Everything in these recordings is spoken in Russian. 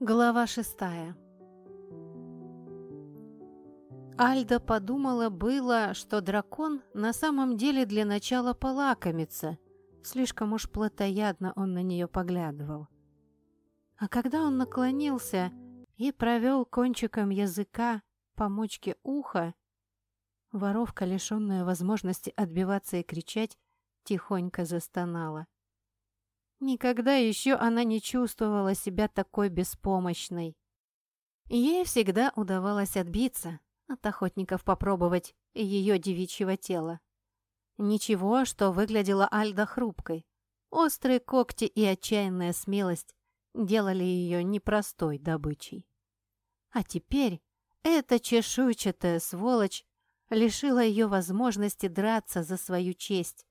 Глава шестая Альда подумала было, что дракон на самом деле для начала полакомится. Слишком уж плотоядно он на нее поглядывал. А когда он наклонился и провел кончиком языка по мочке уха, воровка, лишенная возможности отбиваться и кричать, тихонько застонала. Никогда еще она не чувствовала себя такой беспомощной. Ей всегда удавалось отбиться, от охотников попробовать ее девичьего тела. Ничего, что выглядела Альда хрупкой. Острые когти и отчаянная смелость делали ее непростой добычей. А теперь эта чешуйчатая сволочь лишила ее возможности драться за свою честь.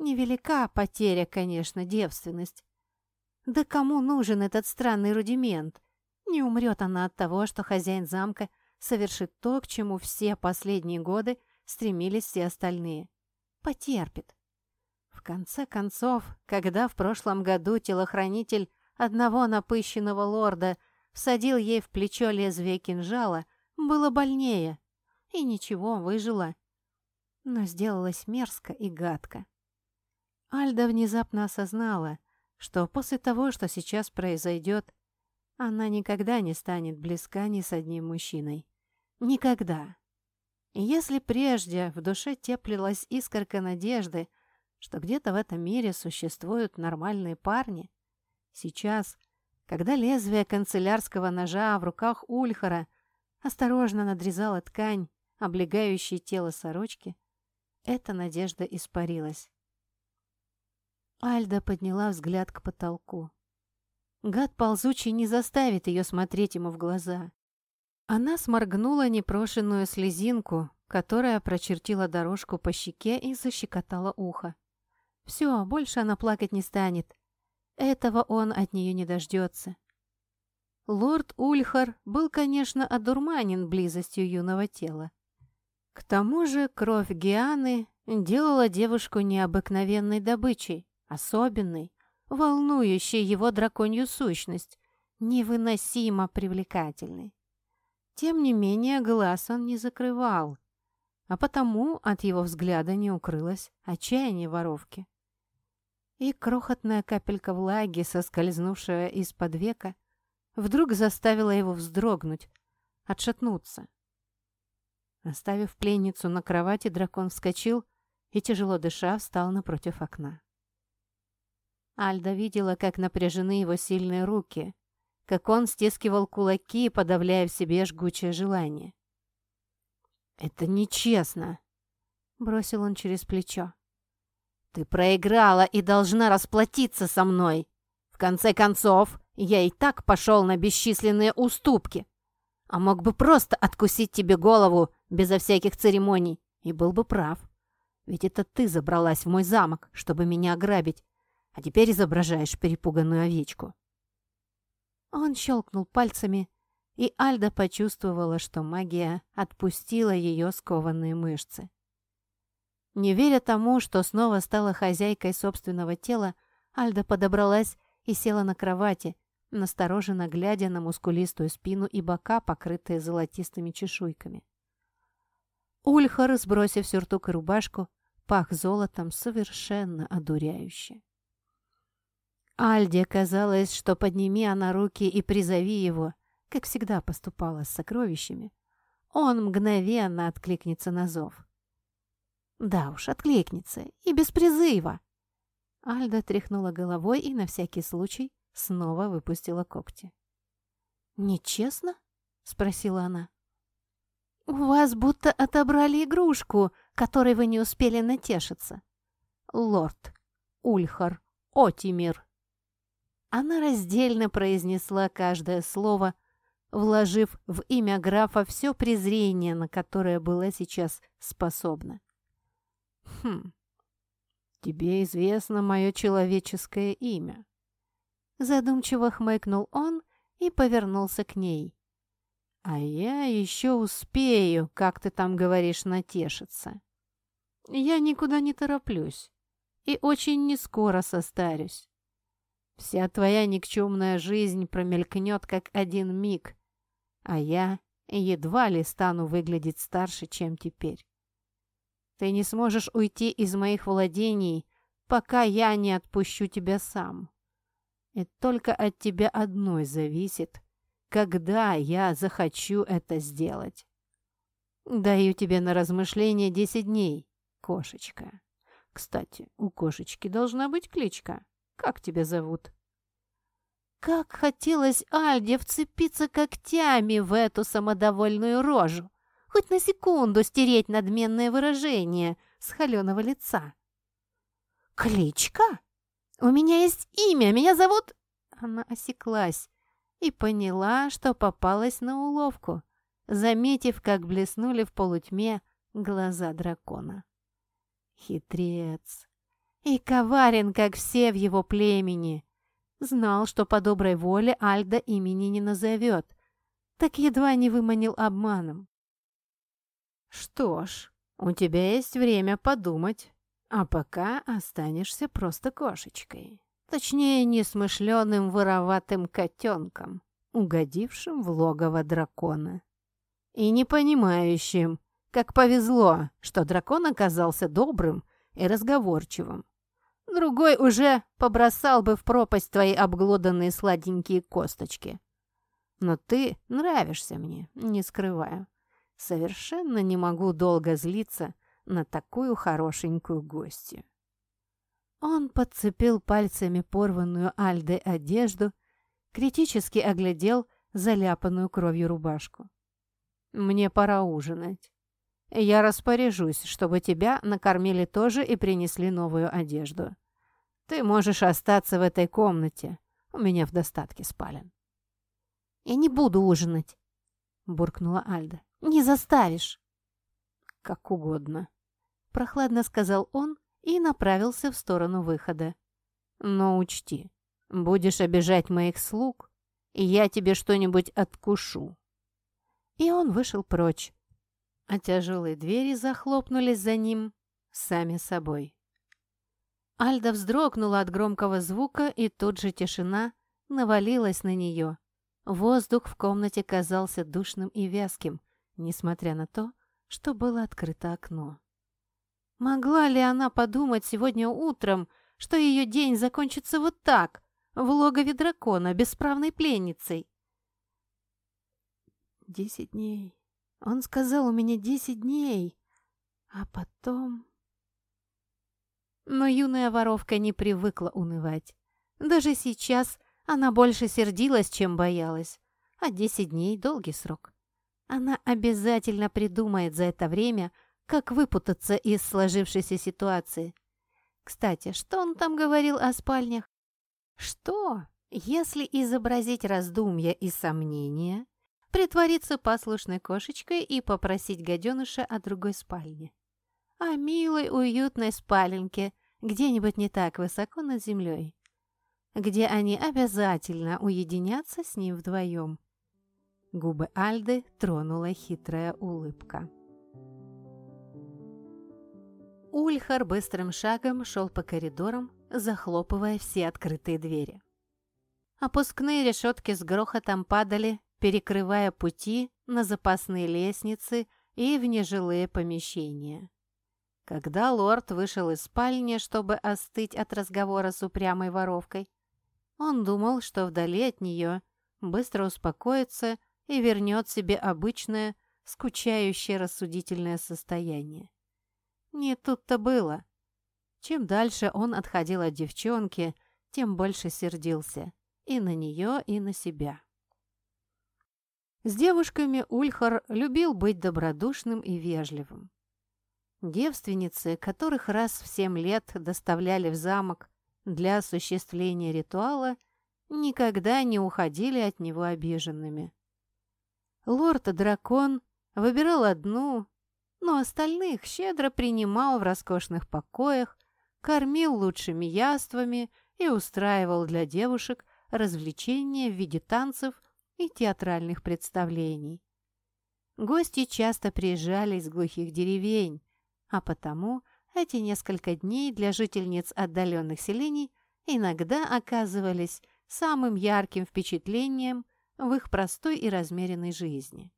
Невелика потеря, конечно, девственность. Да кому нужен этот странный рудимент? Не умрет она от того, что хозяин замка совершит то, к чему все последние годы стремились все остальные. Потерпит. В конце концов, когда в прошлом году телохранитель одного напыщенного лорда всадил ей в плечо лезвие кинжала, было больнее. И ничего, выжила. Но сделалось мерзко и гадко. Альда внезапно осознала, что после того, что сейчас произойдет, она никогда не станет близка ни с одним мужчиной. Никогда. Если прежде в душе теплилась искорка надежды, что где-то в этом мире существуют нормальные парни, сейчас, когда лезвие канцелярского ножа в руках Ульхара осторожно надрезало ткань, облегающей тело сорочки, эта надежда испарилась. Альда подняла взгляд к потолку. Гад ползучий не заставит ее смотреть ему в глаза. Она сморгнула непрошенную слезинку, которая прочертила дорожку по щеке и защекотала ухо. Все, больше она плакать не станет. Этого он от нее не дождется. Лорд Ульхар был, конечно, одурманен близостью юного тела. К тому же кровь Гианы делала девушку необыкновенной добычей особенный, волнующий его драконью сущность, невыносимо привлекательный. Тем не менее, глаз он не закрывал, а потому от его взгляда не укрылось отчаяние воровки. И крохотная капелька влаги, соскользнувшая из-под века, вдруг заставила его вздрогнуть, отшатнуться. Оставив пленницу на кровати, дракон вскочил и, тяжело дыша, встал напротив окна. Альда видела, как напряжены его сильные руки, как он стискивал кулаки, подавляя в себе жгучее желание. «Это нечестно!» — бросил он через плечо. «Ты проиграла и должна расплатиться со мной. В конце концов, я и так пошел на бесчисленные уступки, а мог бы просто откусить тебе голову безо всяких церемоний, и был бы прав. Ведь это ты забралась в мой замок, чтобы меня ограбить, а теперь изображаешь перепуганную овечку». Он щелкнул пальцами, и Альда почувствовала, что магия отпустила ее скованные мышцы. Не веря тому, что снова стала хозяйкой собственного тела, Альда подобралась и села на кровати, настороженно глядя на мускулистую спину и бока, покрытые золотистыми чешуйками. Ульхар, сбросив сюртук и рубашку, пах золотом совершенно одуряюще. Альде казалось, что подними она руки и призови его, как всегда поступала с сокровищами, он мгновенно откликнется на зов. Да уж, откликнется, и без призыва. Альда тряхнула головой и на всякий случай снова выпустила когти. «Нечестно?» — спросила она. «У вас будто отобрали игрушку, которой вы не успели натешиться. Лорд Ульхар Отимир». Она раздельно произнесла каждое слово, вложив в имя графа все презрение, на которое была сейчас способна. «Хм, тебе известно мое человеческое имя». Задумчиво хмыкнул он и повернулся к ней. «А я еще успею, как ты там говоришь, натешиться. Я никуда не тороплюсь и очень нескоро состарюсь. Вся твоя никчемная жизнь промелькнет как один миг, а я едва ли стану выглядеть старше, чем теперь. Ты не сможешь уйти из моих владений, пока я не отпущу тебя сам. И только от тебя одной зависит, когда я захочу это сделать. Даю тебе на размышление десять дней, кошечка. Кстати, у кошечки должна быть кличка. Как тебя зовут?» Как хотелось Альде вцепиться когтями в эту самодовольную рожу, хоть на секунду стереть надменное выражение с холеного лица. «Кличка? У меня есть имя, меня зовут...» Она осеклась и поняла, что попалась на уловку, заметив, как блеснули в полутьме глаза дракона. Хитрец и коварен, как все в его племени. Знал, что по доброй воле Альда имени не назовет, так едва не выманил обманом. «Что ж, у тебя есть время подумать, а пока останешься просто кошечкой, точнее, несмышленым вороватым котенком, угодившим в логово дракона. И не понимающим, как повезло, что дракон оказался добрым и разговорчивым. Другой уже побросал бы в пропасть твои обглоданные сладенькие косточки. Но ты нравишься мне, не скрываю. Совершенно не могу долго злиться на такую хорошенькую гостью. Он подцепил пальцами порванную Альдой одежду, критически оглядел заляпанную кровью рубашку. «Мне пора ужинать. Я распоряжусь, чтобы тебя накормили тоже и принесли новую одежду. Ты можешь остаться в этой комнате. У меня в достатке спален». «Я не буду ужинать», — буркнула Альда. «Не заставишь». «Как угодно», — прохладно сказал он и направился в сторону выхода. «Но учти, будешь обижать моих слуг, и я тебе что-нибудь откушу». И он вышел прочь, а тяжелые двери захлопнулись за ним сами собой. Альда вздрогнула от громкого звука, и тут же тишина навалилась на нее. Воздух в комнате казался душным и вязким, несмотря на то, что было открыто окно. Могла ли она подумать сегодня утром, что ее день закончится вот так, в логове дракона, бесправной пленницей? Десять дней. Он сказал у меня десять дней, а потом... Но юная воровка не привыкла унывать. Даже сейчас она больше сердилась, чем боялась. А десять дней — долгий срок. Она обязательно придумает за это время, как выпутаться из сложившейся ситуации. Кстати, что он там говорил о спальнях? Что, если изобразить раздумья и сомнения, притвориться послушной кошечкой и попросить гаденыша о другой спальне. О милой уютной спаленке, где-нибудь не так высоко над землей, где они обязательно уединятся с ним вдвоем. Губы Альды тронула хитрая улыбка. Ульхар быстрым шагом шел по коридорам, захлопывая все открытые двери. Опускные решетки с грохотом падали, перекрывая пути на запасные лестницы и в нежилые помещения. Когда лорд вышел из спальни, чтобы остыть от разговора с упрямой воровкой, он думал, что вдали от нее быстро успокоится и вернет себе обычное, скучающее рассудительное состояние. Не тут-то было. Чем дальше он отходил от девчонки, тем больше сердился и на нее, и на себя. С девушками Ульхар любил быть добродушным и вежливым. Девственницы, которых раз в семь лет доставляли в замок для осуществления ритуала, никогда не уходили от него обиженными. Лорд-дракон выбирал одну, но остальных щедро принимал в роскошных покоях, кормил лучшими яствами и устраивал для девушек развлечения в виде танцев и театральных представлений. Гости часто приезжали из глухих деревень, а потому эти несколько дней для жительниц отдаленных селений иногда оказывались самым ярким впечатлением в их простой и размеренной жизни.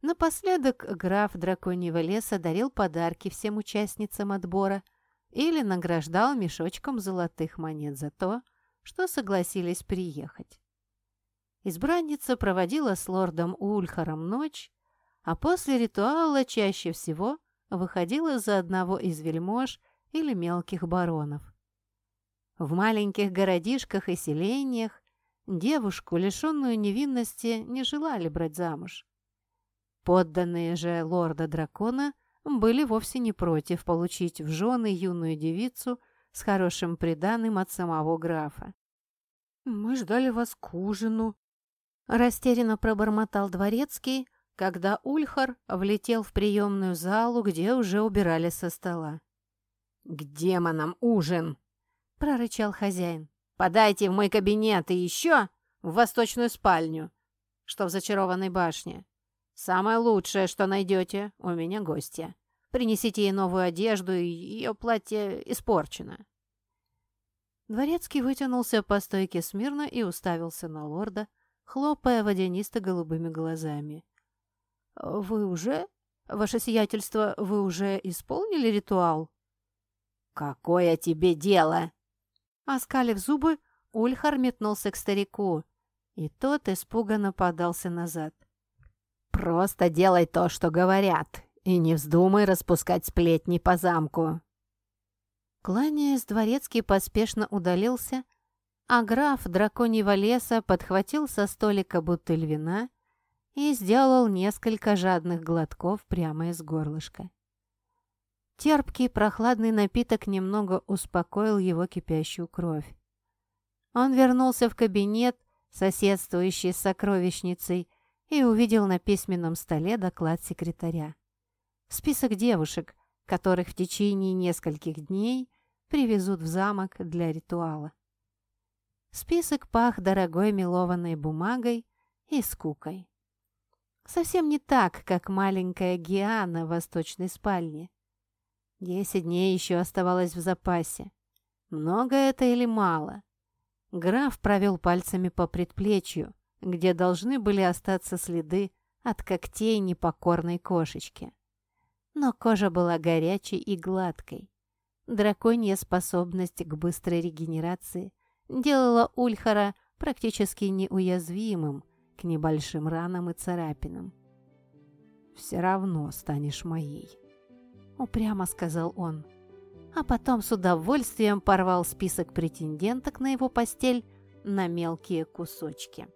Напоследок граф Драконьего леса дарил подарки всем участницам отбора или награждал мешочком золотых монет за то, что согласились приехать. Избранница проводила с лордом Ульхаром ночь, а после ритуала чаще всего выходила за одного из вельмож или мелких баронов. В маленьких городишках и селениях девушку, лишенную невинности, не желали брать замуж. Подданные же лорда-дракона были вовсе не против получить в жены юную девицу с хорошим приданым от самого графа. «Мы ждали вас к ужину», — растерянно пробормотал дворецкий, когда Ульхар влетел в приемную залу, где уже убирали со стола. «К демонам ужин!» — прорычал хозяин. «Подайте в мой кабинет и еще в восточную спальню, что в зачарованной башне. «Самое лучшее, что найдете, у меня гостья. Принесите ей новую одежду, ее платье испорчено». Дворецкий вытянулся по стойке смирно и уставился на лорда, хлопая водянисто-голубыми глазами. «Вы уже? Ваше сиятельство, вы уже исполнили ритуал?» «Какое тебе дело?» Оскалив зубы, Ульхар метнулся к старику, и тот испуганно подался назад. «Просто делай то, что говорят, и не вздумай распускать сплетни по замку». Кланяясь, дворецкий поспешно удалился, а граф драконьего леса подхватил со столика бутыль вина и сделал несколько жадных глотков прямо из горлышка. Терпкий прохладный напиток немного успокоил его кипящую кровь. Он вернулся в кабинет, соседствующий с сокровищницей, и увидел на письменном столе доклад секретаря. Список девушек, которых в течение нескольких дней привезут в замок для ритуала. Список пах дорогой мелованной бумагой и скукой. Совсем не так, как маленькая Гиана в восточной спальне. Десять дней еще оставалось в запасе. Много это или мало? Граф провел пальцами по предплечью, где должны были остаться следы от когтей непокорной кошечки. Но кожа была горячей и гладкой. Драконья способность к быстрой регенерации делала Ульхара практически неуязвимым к небольшим ранам и царапинам. «Все равно станешь моей», — упрямо сказал он. А потом с удовольствием порвал список претенденток на его постель на мелкие кусочки.